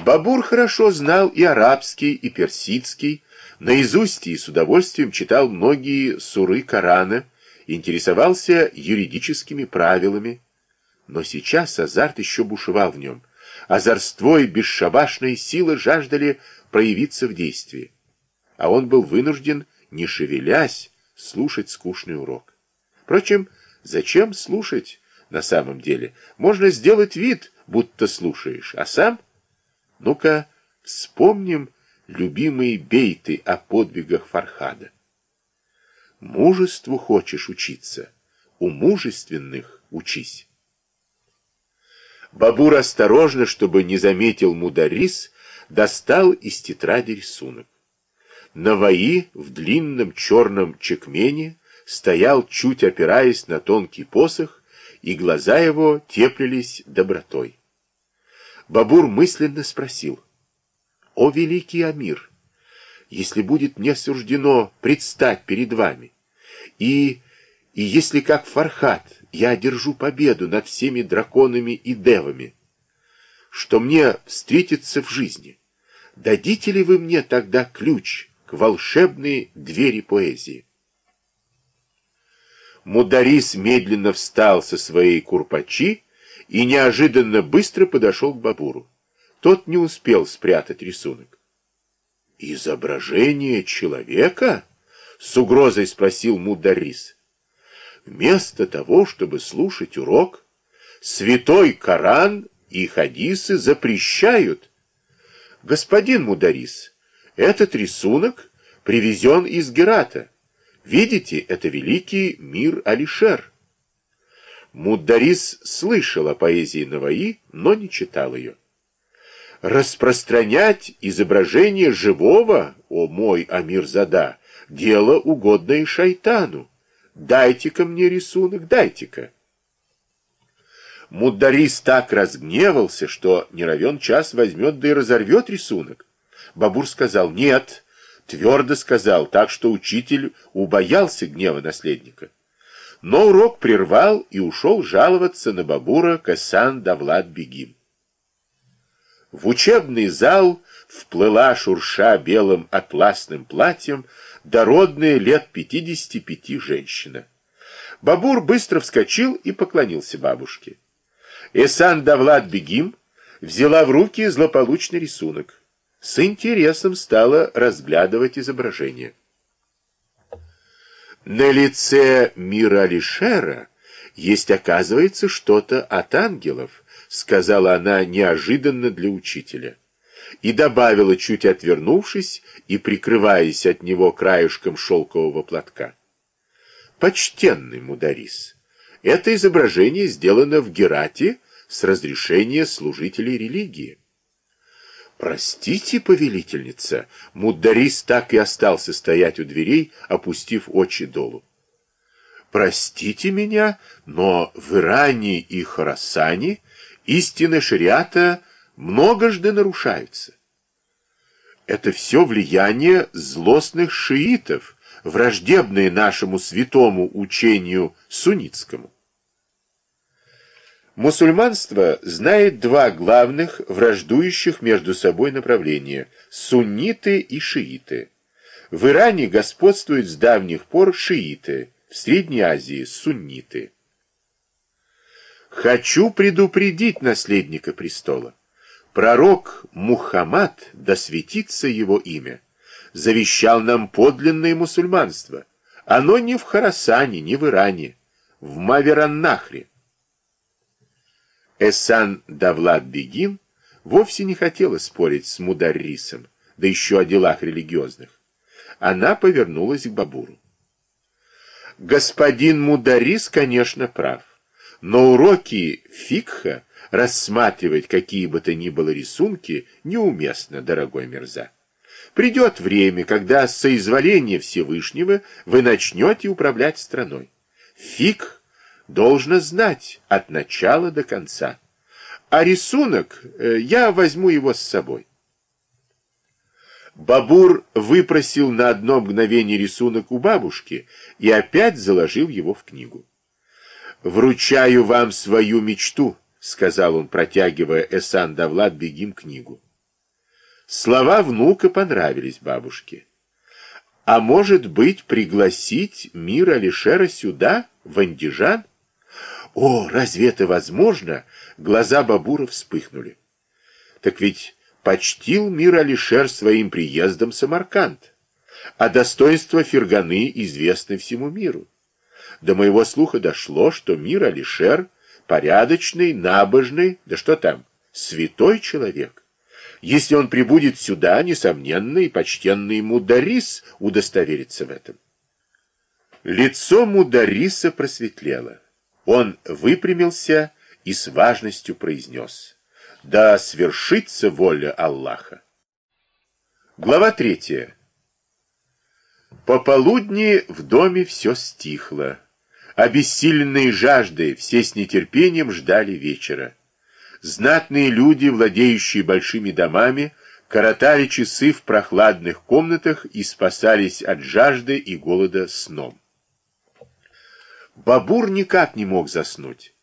Бабур хорошо знал и арабский, и персидский, наизусть и с удовольствием читал многие суры Корана, интересовался юридическими правилами. Но сейчас азарт еще бушевал в нем. Озорство и бесшабашная сила жаждали проявиться в действии. А он был вынужден, не шевелясь, слушать скучный урок. Впрочем, зачем слушать на самом деле? Можно сделать вид, будто слушаешь, а сам... Ну-ка, вспомним любимые бейты о подвигах Фархада. Мужеству хочешь учиться, у мужественных учись. Бабур осторожно, чтобы не заметил Мударис, достал из тетради рисунок. Наваи в длинном черном чекмене стоял, чуть опираясь на тонкий посох, и глаза его теплились добротой. Бабур мысленно спросил, «О, великий Амир, если будет мне суждено предстать перед вами, и, и если, как Фархат, я одержу победу над всеми драконами и девами, что мне встретится в жизни, дадите ли вы мне тогда ключ к волшебной двери поэзии?» Мударис медленно встал со своей курпачи и неожиданно быстро подошел к Бабуру. Тот не успел спрятать рисунок. «Изображение человека?» — с угрозой спросил Мударис. «Вместо того, чтобы слушать урок, святой Коран и хадисы запрещают. Господин Мударис, этот рисунок привезен из Герата. Видите, это великий мир Алишер». Муддарис слышал о поэзии Наваи, но не читал ее. Распространять изображение живого, о мой Амирзада, дело угодное шайтану. Дайте-ка мне рисунок, дайте-ка. Муддарис так разгневался, что не равен час возьмет да и разорвет рисунок. Бабур сказал «нет», твердо сказал, так что учитель убоялся гнева наследника. Но урок прервал и ушел жаловаться на Бабура Касан Давлад Бегим. В учебный зал вплыла шурша белым атласным платьем дородная лет 55 женщина. Бабур быстро вскочил и поклонился бабушке. Эсан Давлад Бегим взяла в руки злополучный рисунок. С интересом стала разглядывать изображение. На лице мира Алишера есть, оказывается, что-то от ангелов, сказала она неожиданно для учителя. И добавила, чуть отвернувшись и прикрываясь от него краешком шелкового платка. Почтенный Мударис, это изображение сделано в Герате с разрешения служителей религии. «Простите, повелительница!» Муддарис так и остался стоять у дверей, опустив очи долу. «Простите меня, но в Иране и Харасане истины шариата многожды нарушаются. Это все влияние злостных шиитов, враждебные нашему святому учению суннитскому. Мусульманство знает два главных враждующих между собой направления – сунниты и шииты. В Иране господствуют с давних пор шииты, в Средней Азии – сунниты. Хочу предупредить наследника престола. Пророк Мухаммад, да светится его имя, завещал нам подлинное мусульманство. Оно не в Харасане, не в Иране, в Мавераннахре. Эсан Давлад Бегин вовсе не хотела спорить с Мударрисом, да еще о делах религиозных. Она повернулась к Бабуру. Господин Мударис, конечно, прав, но уроки фикха рассматривать какие бы то ни было рисунки неуместно, дорогой Мерза. Придет время, когда с соизволения Всевышнего вы начнете управлять страной. Фикх должно знать от начала до конца. А рисунок, э, я возьму его с собой. Бабур выпросил на одно мгновение рисунок у бабушки и опять заложил его в книгу. «Вручаю вам свою мечту», — сказал он, протягивая Эсан Давлад Бегим книгу. Слова внука понравились бабушке. А может быть, пригласить мир Алишера сюда, в Андижан? О, разве это возможно? Глаза Бабура вспыхнули. Так ведь почтил мир Алишер своим приездом Самарканд, а достоинства Ферганы известны всему миру. До моего слуха дошло, что мир Алишер порядочный, набожный, да что там, святой человек. Если он прибудет сюда, несомненно, и почтенный Мударис удостоверится в этом. Лицо Мудариса просветлело. Он выпрямился и с важностью произнес «Да свершится воля Аллаха». Глава третья. Пополудни в доме все стихло. Обессиленные жаждой все с нетерпением ждали вечера. Знатные люди, владеющие большими домами, коротали часы в прохладных комнатах и спасались от жажды и голода сном. Бабур никак не мог заснуть.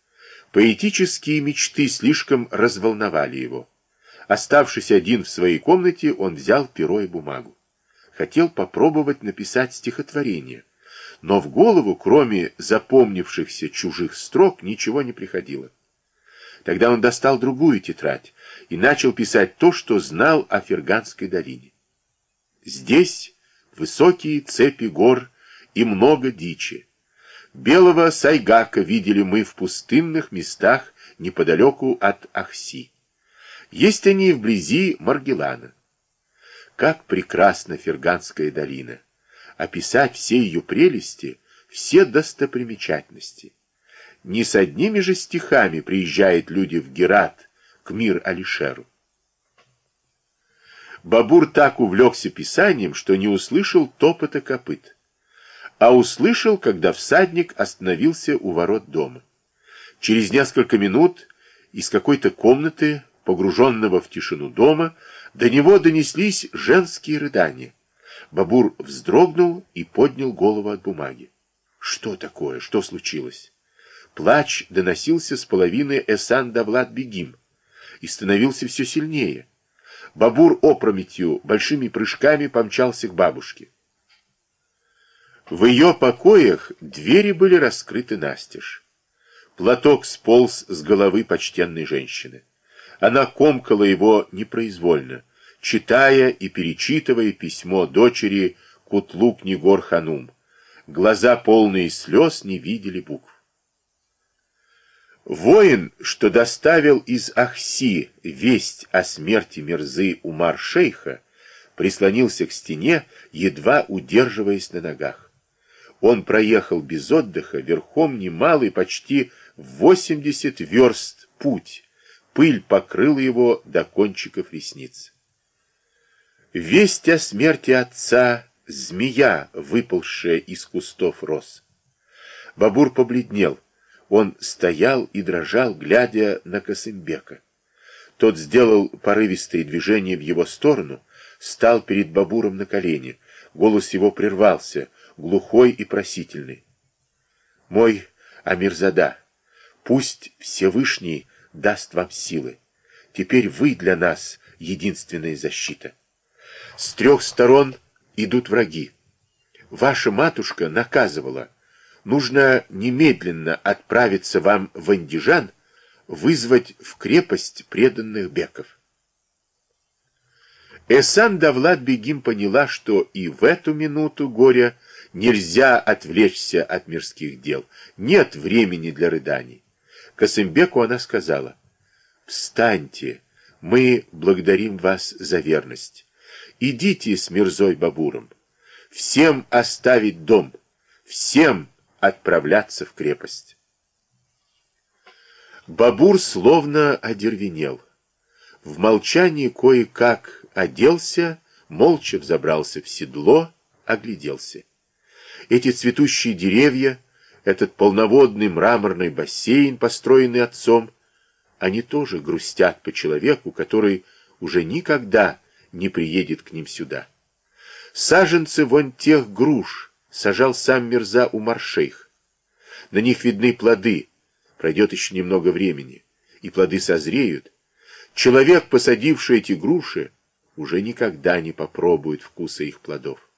Поэтические мечты слишком разволновали его. Оставшись один в своей комнате, он взял перо и бумагу. Хотел попробовать написать стихотворение, но в голову, кроме запомнившихся чужих строк, ничего не приходило. Тогда он достал другую тетрадь и начал писать то, что знал о Ферганской долине. Здесь высокие цепи гор и много дичи. Белого сайгака видели мы в пустынных местах неподалеку от Ахси. Есть они и вблизи Маргелана. Как прекрасна Ферганская долина! Описать все ее прелести, все достопримечательности. Не с одними же стихами приезжают люди в Герат, к Мир-Алишеру. Бабур так увлекся писанием, что не услышал топота копыт а услышал, когда всадник остановился у ворот дома. Через несколько минут из какой-то комнаты, погруженного в тишину дома, до него донеслись женские рыдания. Бабур вздрогнул и поднял голову от бумаги. Что такое? Что случилось? Плач доносился с половины Эсан Давлад Бегим и становился все сильнее. Бабур опрометью большими прыжками помчался к бабушке. В ее покоях двери были раскрыты настежь. Платок сполз с головы почтенной женщины. Она комкала его непроизвольно, читая и перечитывая письмо дочери Кутлук Негор Ханум. Глаза, полные слез, не видели букв. Воин, что доставил из Ахси весть о смерти Мирзы Умар-шейха, прислонился к стене, едва удерживаясь на ногах. Он проехал без отдыха верхом немалый, почти 80 верст путь. Пыль покрыла его до кончиков ресниц. Весть о смерти отца — змея, выползшая из кустов роз. Бабур побледнел. Он стоял и дрожал, глядя на Косымбека. Тот сделал порывистые движения в его сторону, стал перед Бабуром на колени. Голос его прервался — глухой и просительный. Мой Амирзада, пусть Всевышний даст вам силы. Теперь вы для нас единственная защита. С трех сторон идут враги. Ваша матушка наказывала. Нужно немедленно отправиться вам в Андижан, вызвать в крепость преданных беков. Эсан Давлад Бегим поняла, что и в эту минуту горя Нельзя отвлечься от мирских дел. Нет времени для рыданий. Косымбеку она сказала, «Встаньте, мы благодарим вас за верность. Идите с Мирзой Бабуром. Всем оставить дом, всем отправляться в крепость». Бабур словно одервенел. В молчании кое-как оделся, молча взобрался в седло, огляделся. Эти цветущие деревья, этот полноводный мраморный бассейн, построенный отцом, они тоже грустят по человеку, который уже никогда не приедет к ним сюда. Саженцы вон тех груш сажал сам Мирза Умаршейх. На них видны плоды, пройдет еще немного времени, и плоды созреют. Человек, посадивший эти груши, уже никогда не попробует вкуса их плодов.